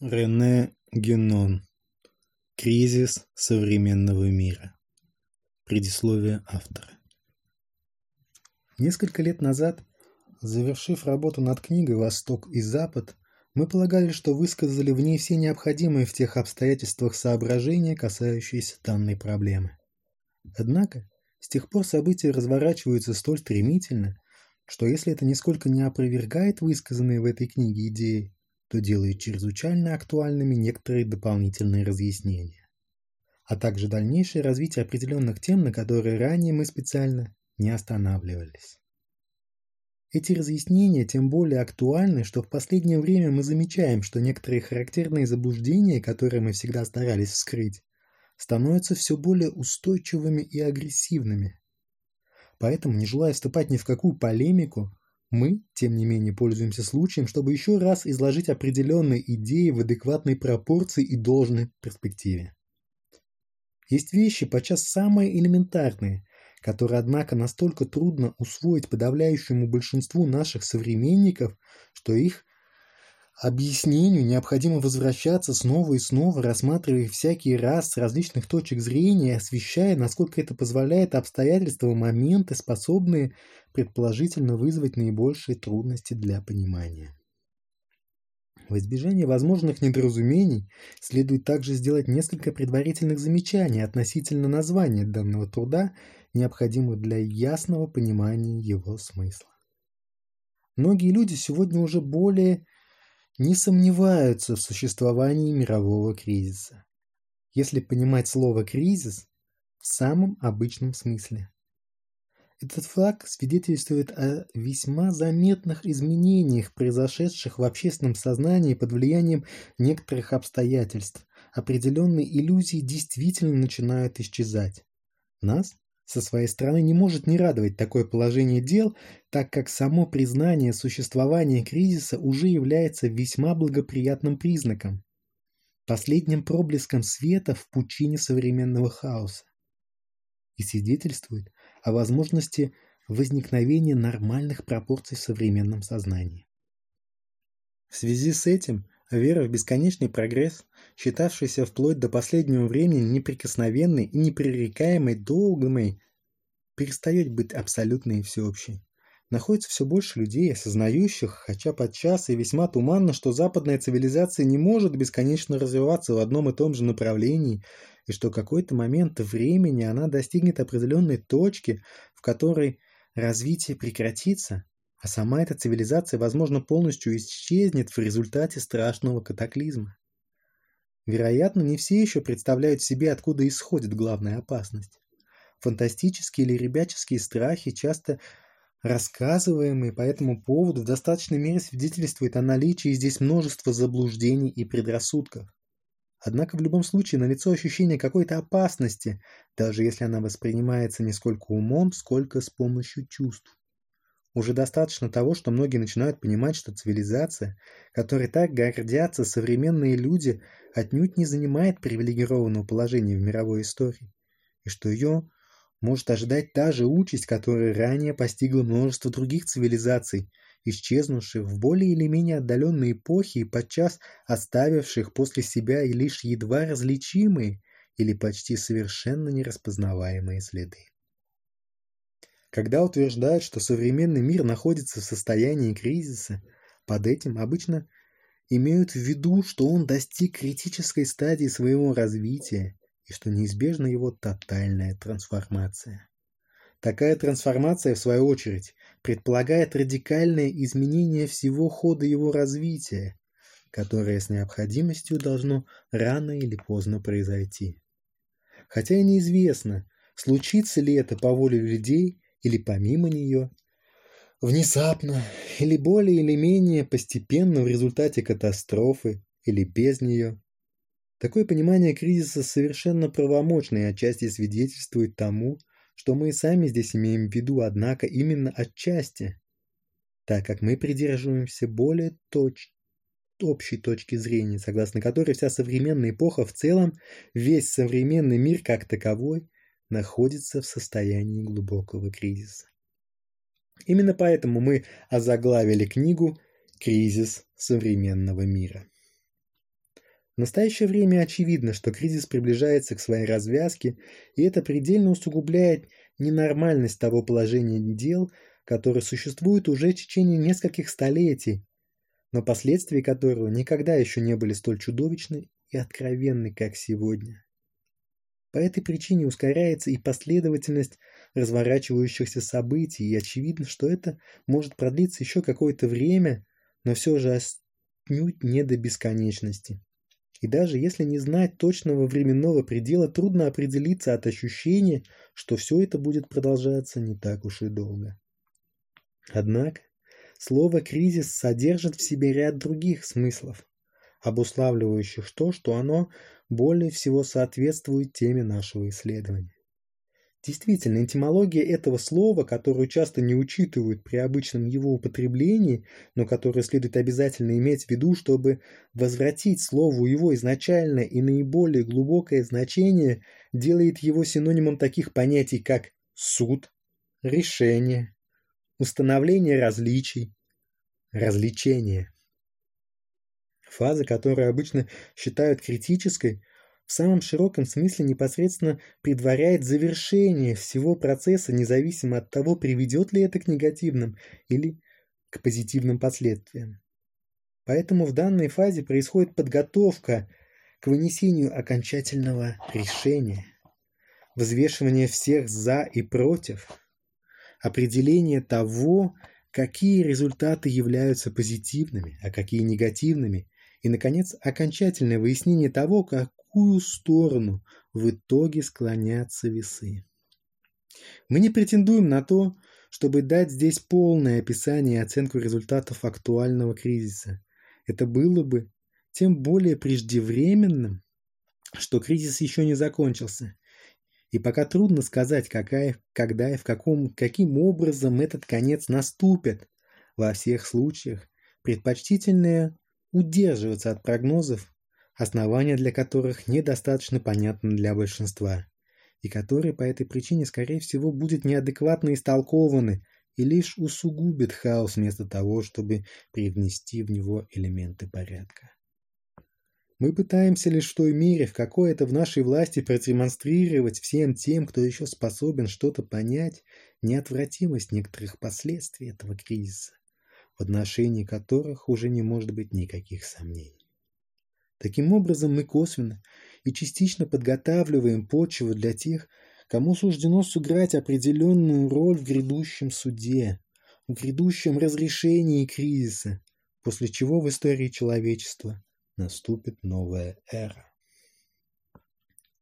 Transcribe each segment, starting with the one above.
Рене Генон. Кризис современного мира. Предисловие автора. Несколько лет назад, завершив работу над книгой «Восток и Запад», мы полагали, что высказали в ней все необходимые в тех обстоятельствах соображения, касающиеся данной проблемы. Однако, с тех пор события разворачиваются столь стремительно, что если это нисколько не опровергает высказанные в этой книге идеи, то делает чрезвычайно актуальными некоторые дополнительные разъяснения, а также дальнейшее развитие определенных тем, на которые ранее мы специально не останавливались. Эти разъяснения тем более актуальны, что в последнее время мы замечаем, что некоторые характерные заблуждения, которые мы всегда старались вскрыть, становятся все более устойчивыми и агрессивными. Поэтому, не желая вступать ни в какую полемику, мы, тем не менее, пользуемся случаем, чтобы еще раз изложить определенные идеи в адекватной пропорции и должной перспективе. Есть вещи, подчас самые элементарные, которые, однако, настолько трудно усвоить подавляющему большинству наших современников, что их объяснению необходимо возвращаться снова и снова, рассматривая всякий раз с различных точек зрения, освещая, насколько это позволяет обстоятельства и моменты, способные предположительно вызвать наибольшие трудности для понимания. В избежание возможных недоразумений следует также сделать несколько предварительных замечаний относительно названия данного труда, необходимых для ясного понимания его смысла. Многие люди сегодня уже более – не сомневаются в существовании мирового кризиса. Если понимать слово «кризис» в самом обычном смысле. Этот флаг свидетельствует о весьма заметных изменениях, произошедших в общественном сознании под влиянием некоторых обстоятельств. Определенные иллюзии действительно начинают исчезать. Нас со своей стороны не может не радовать такое положение дел, так как само признание существования кризиса уже является весьма благоприятным признаком, последним проблеском света в пучине современного хаоса и свидетельствует о возможности возникновения нормальных пропорций в современном сознании. В связи с этим Вера в бесконечный прогресс, считавшийся вплоть до последнего времени неприкосновенной и непререкаемой долгомой, перестает быть абсолютной и всеобщей. Находится все больше людей, осознающих, хотя подчас и весьма туманно, что западная цивилизация не может бесконечно развиваться в одном и том же направлении, и что какой-то момент времени она достигнет определенной точки, в которой развитие прекратится – а сама эта цивилизация, возможно, полностью исчезнет в результате страшного катаклизма. Вероятно, не все еще представляют себе, откуда исходит главная опасность. Фантастические или ребяческие страхи, часто рассказываемые по этому поводу, в достаточной мере свидетельствуют о наличии здесь множества заблуждений и предрассудков. Однако в любом случае налицо ощущение какой-то опасности, даже если она воспринимается не сколько умом, сколько с помощью чувств. Уже достаточно того, что многие начинают понимать, что цивилизация, которой так гордятся современные люди, отнюдь не занимает привилегированного положения в мировой истории, и что ее может ожидать та же участь, которая ранее постигла множество других цивилизаций, исчезнувших в более или менее отдаленные эпохи и подчас оставивших после себя лишь едва различимые или почти совершенно нераспознаваемые следы. Когда утверждают, что современный мир находится в состоянии кризиса, под этим обычно имеют в виду, что он достиг критической стадии своего развития и что неизбежна его тотальная трансформация. Такая трансформация, в свою очередь, предполагает радикальное изменение всего хода его развития, которое с необходимостью должно рано или поздно произойти. Хотя и неизвестно, случится ли это по воле людей или помимо нее. Внезапно, или более или менее постепенно в результате катастрофы, или без нее. Такое понимание кризиса совершенно правомочно и отчасти свидетельствует тому, что мы и сами здесь имеем в виду, однако именно отчасти, так как мы придерживаемся более точно общей точки зрения, согласно которой вся современная эпоха в целом, весь современный мир как таковой – находится в состоянии глубокого кризиса. Именно поэтому мы озаглавили книгу «Кризис современного мира». В настоящее время очевидно, что кризис приближается к своей развязке, и это предельно усугубляет ненормальность того положения дел, которое существует уже в течение нескольких столетий, но последствия которого никогда еще не были столь чудовищны и откровенны, как сегодня. По этой причине ускоряется и последовательность разворачивающихся событий, и очевидно, что это может продлиться еще какое-то время, но все же отнюдь не до бесконечности. И даже если не знать точного временного предела, трудно определиться от ощущения, что все это будет продолжаться не так уж и долго. Однако, слово «кризис» содержит в себе ряд других смыслов, обуславливающих то, что оно более всего соответствует теме нашего исследования. Действительно, этимология этого слова, которую часто не учитывают при обычном его употреблении, но которую следует обязательно иметь в виду, чтобы возвратить слову его изначальное и наиболее глубокое значение, делает его синонимом таких понятий, как суд, решение, установление различий, развлечение фазы, которую обычно считают критической, в самом широком смысле непосредственно предваряет завершение всего процесса, независимо от того, приведет ли это к негативным или к позитивным последствиям. Поэтому в данной фазе происходит подготовка к вынесению окончательного решения, взвешивание всех «за» и «против», определение того, какие результаты являются позитивными, а какие негативными, и, наконец, окончательное выяснение того, какую сторону в итоге склонятся весы. Мы не претендуем на то, чтобы дать здесь полное описание и оценку результатов актуального кризиса. Это было бы тем более преждевременным, что кризис еще не закончился. И пока трудно сказать, удерживаться от прогнозов, основания для которых недостаточно понятны для большинства, и которые по этой причине, скорее всего, будут неадекватно истолкованы и лишь усугубят хаос вместо того, чтобы привнести в него элементы порядка. Мы пытаемся лишь в той мере, в какой это в нашей власти продемонстрировать всем тем, кто еще способен что-то понять, неотвратимость некоторых последствий этого кризиса отношении которых уже не может быть никаких сомнений. Таким образом, мы косвенно и частично подготавливаем почву для тех, кому суждено сыграть определенную роль в грядущем суде, в грядущем разрешении кризиса, после чего в истории человечества наступит новая эра.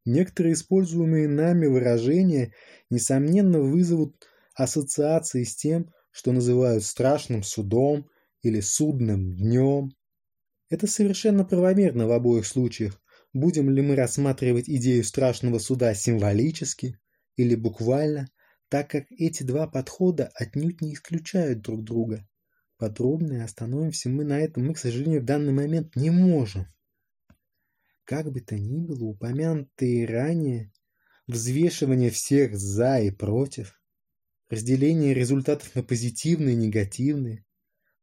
Некоторые используемые нами выражения, несомненно, вызовут ассоциации с тем, что называют страшным судом или судным днем. Это совершенно правомерно в обоих случаях. Будем ли мы рассматривать идею страшного суда символически или буквально, так как эти два подхода отнюдь не исключают друг друга. Подробнее остановимся мы на этом, мы, к сожалению, в данный момент не можем. Как бы то ни было, упомянутые ранее взвешивание всех «за» и «против» разделение результатов на позитивные и негативные,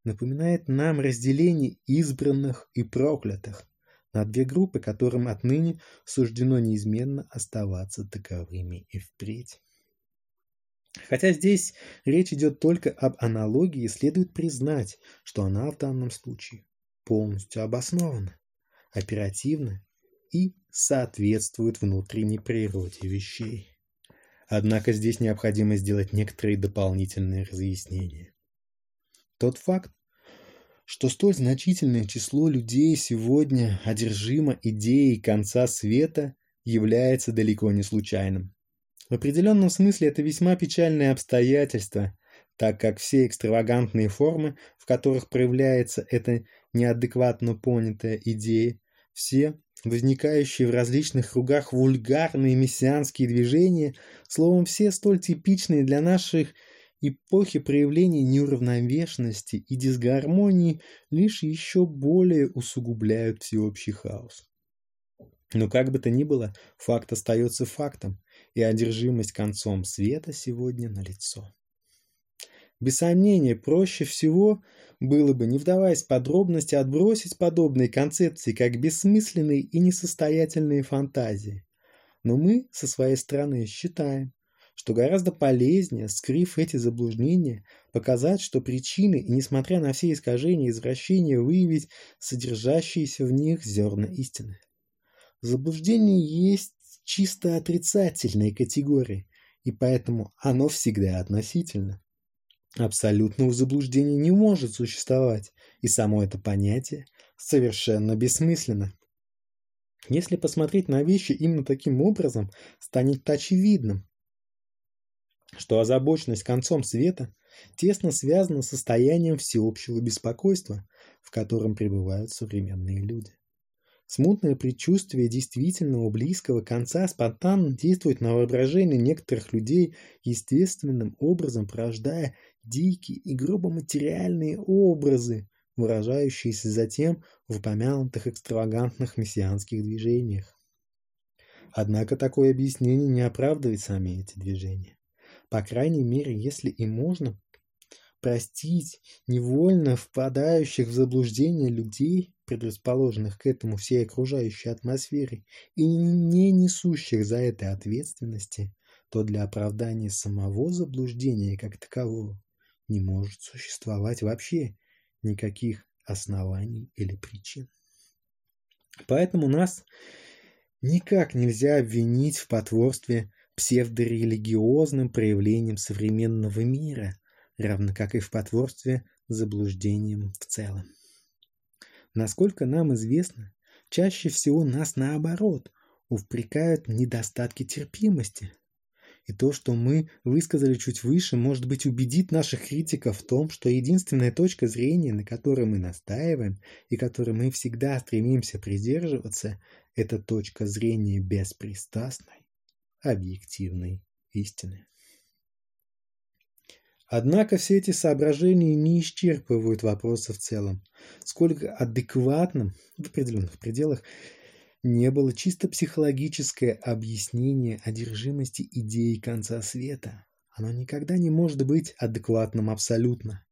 напоминает нам разделение избранных и проклятых на две группы, которым отныне суждено неизменно оставаться таковыми и впредь. Хотя здесь речь идет только об аналогии, следует признать, что она в данном случае полностью обоснована, оперативна и соответствует внутренней природе вещей. Однако здесь необходимо сделать некоторые дополнительные разъяснения. Тот факт, что столь значительное число людей сегодня одержимо идеей конца света, является далеко не случайным. В определенном смысле это весьма печальное обстоятельство, так как все экстравагантные формы, в которых проявляется эта неадекватно понятая идея, все возникающие в различных кругах вульгарные мессианские движения, словом, все столь типичные для наших эпохи проявления неуравновешенности и дисгармонии лишь еще более усугубляют всеобщий хаос. Но как бы то ни было, факт остается фактом, и одержимость концом света сегодня налицо. Без сомнения, проще всего было бы, не вдаваясь в подробности, отбросить подобные концепции как бессмысленные и несостоятельные фантазии. Но мы, со своей стороны, считаем, что гораздо полезнее, скрыв эти заблуждения, показать, что причины и, несмотря на все искажения и извращения, выявить содержащиеся в них зерна истины. Заблуждение есть чисто отрицательные категории, и поэтому оно всегда относительно. Абсолютного заблуждения не может существовать, и само это понятие совершенно бессмысленно. Если посмотреть на вещи именно таким образом, станет очевидным, что озабоченность концом света тесно связана с состоянием всеобщего беспокойства, в котором пребывают современные люди. Смутное предчувствие действительного близкого конца спонтанно действует на воображение некоторых людей, естественным образом порождая дикие и грубо материальные образы, выражающиеся затем в упомянутых экстравагантных мессианских движениях. Однако такое объяснение не оправдывает сами эти движения. По крайней мере, если и можно простить невольно впадающих в заблуждение людей, предрасположенных к этому всей окружающей атмосфере и не несущих за это ответственности, то для оправдания самого заблуждения как такового не может существовать вообще никаких оснований или причин. Поэтому нас никак нельзя обвинить в потворстве псевдорелигиозным проявлением современного мира, равно как и в потворстве заблуждением в целом. Насколько нам известно, чаще всего нас наоборот упрекают недостатки терпимости – единственная точка зрения, на которой мы настаиваем и которой мы всегда стремимся придерживаться, это точка зрения беспристрастной объективной истины. Однако все эти соображения не исчерпывают вопроса не было чисто психологическое объяснение одержимости идеей конца света. Оно никогда не может быть адекватным абсолютно.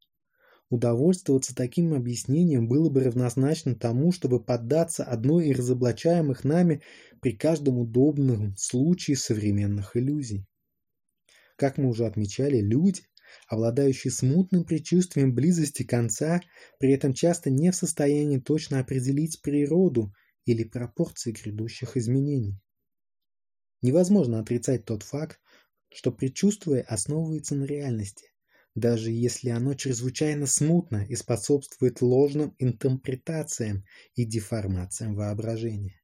Удовольствоваться таким объяснением было бы равнозначно тому, чтобы поддаться одной из разоблачаемых нами при каждом удобном случае современных иллюзий. Как мы уже отмечали, люди, обладающие смутным предчувствием близости конца, при этом часто не в состоянии точно определить природу или пропорции грядущих изменений. Невозможно отрицать тот факт, что предчувствие основывается на реальности, даже если оно чрезвычайно смутно и способствует ложным интерпретациям и деформациям воображения.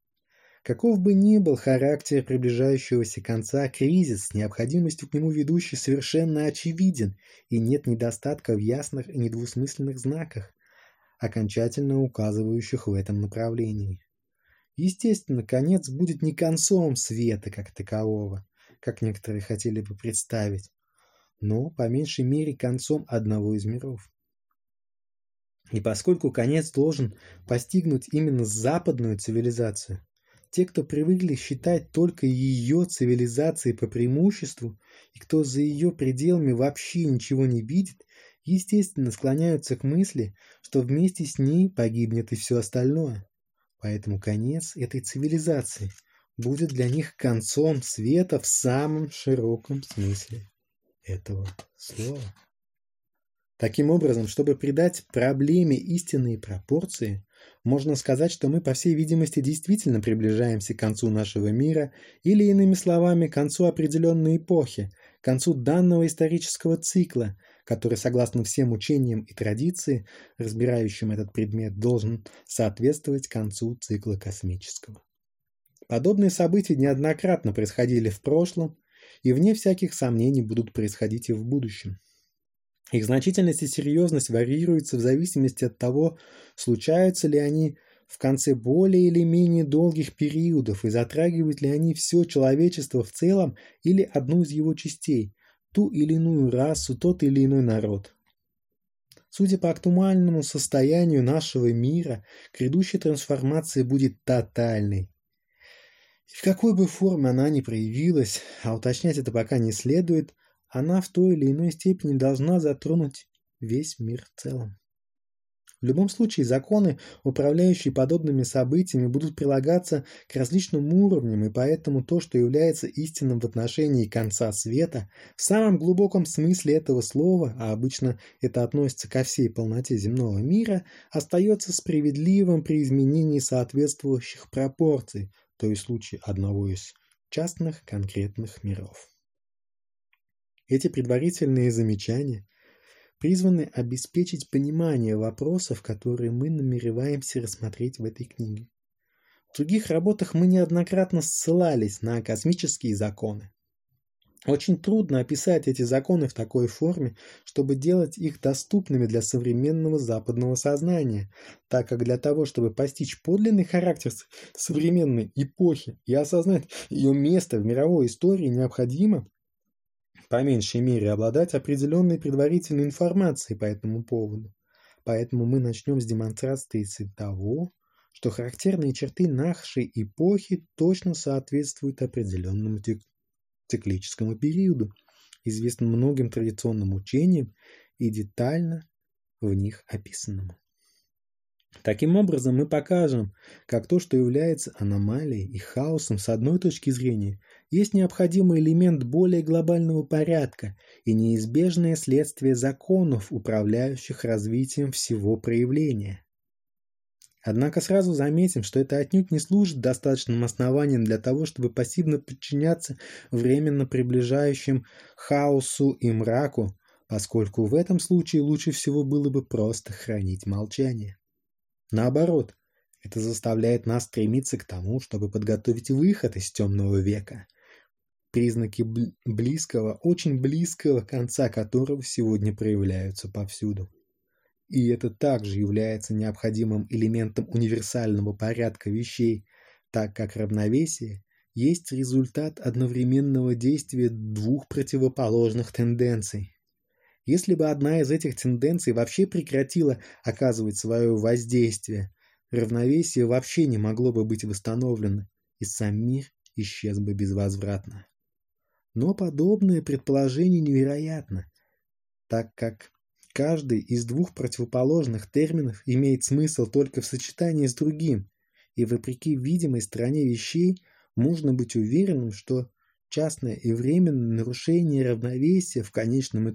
Каков бы ни был характер приближающегося конца, кризис с необходимостью к нему ведущий совершенно очевиден, и нет недостатка в ясных и недвусмысленных знаках, окончательно указывающих в этом направлении естественно, конец будет не концом света как такового, как некоторые хотели бы представить, но, по меньшей мере, концом одного из миров. И поскольку конец должен постигнуть именно западную цивилизацию, те, кто привыкли считать только ее цивилизацией по преимуществу, и кто за ее пределами вообще ничего не видит, естественно склоняются к мысли, что вместе с ней погибнет и все остальное. Поэтому конец этой цивилизации будет для них концом света в самом широком смысле этого слова. Таким образом, чтобы придать проблеме истинные пропорции, можно сказать, что мы, по всей видимости, действительно приближаемся к концу нашего мира или, иными словами, к концу определенной эпохи, к концу данного исторического цикла – который, согласно всем учениям и традиции, разбирающим этот предмет, должен соответствовать концу цикла космического. Подобные события неоднократно происходили в прошлом и, вне всяких сомнений, будут происходить и в будущем. Их значительность и серьезность варьируются в зависимости от того, случаются ли они в конце более или менее долгих периодов и затрагивают ли они все человечество в целом или одну из его частей, ту или иную расу, тот или иной народ. Судя по актуальному состоянию нашего мира, грядущая трансформация будет тотальной. И в какой бы форме она ни проявилась, а уточнять это пока не следует, она в той или иной степени должна затронуть весь мир в целом. В любом случае, законы, управляющие подобными событиями, будут прилагаться к различным уровням, и поэтому то, что является истинным в отношении конца света, в самом глубоком смысле этого слова, а обычно это относится ко всей полноте земного мира, остается справедливым при изменении соответствующих пропорций, то есть в случае одного из частных конкретных миров. Эти предварительные замечания – призваны обеспечить понимание вопросов, которые мы намереваемся рассмотреть в этой книге. В других работах мы неоднократно ссылались на космические законы. Очень трудно описать эти законы в такой форме, чтобы делать их доступными для современного западного сознания, так как для того, чтобы постичь подлинный характер современной эпохи и осознать ее место в мировой истории, необходимо по меньшей мере обладать определенной предварительной информацией по этому поводу. Поэтому мы начнем с демонстрации того, что характерные черты нашей эпохи точно соответствуют определенному циклическому периоду, известным многим традиционным учениям и детально в них описанному. Таким образом, мы покажем, как то, что является аномалией и хаосом с одной точки зрения, есть необходимый элемент более глобального порядка и неизбежное следствие законов, управляющих развитием всего проявления. Однако сразу заметим, что это отнюдь не служит достаточным основанием для того, чтобы пассивно подчиняться временно приближающим хаосу и мраку, поскольку в этом случае лучше всего было бы просто хранить молчание. Наоборот, это заставляет нас стремиться к тому, чтобы подготовить выход из темного века – признаки близкого, очень близкого конца которого сегодня проявляются повсюду. И это также является необходимым элементом универсального порядка вещей, так как равновесие есть результат одновременного действия двух противоположных тенденций. Если бы одна из этих тенденций вообще прекратила оказывать свое воздействие, равновесие вообще не могло бы быть восстановлено, и сам мир исчез бы безвозвратно но подобное предположение невероятно, так как каждый из двух противоположных терминов имеет смысл только в сочетании с другим, и вопреки видимой стороне вещей можно быть уверенным, что частное и временное нарушение равновесия в конечном итоге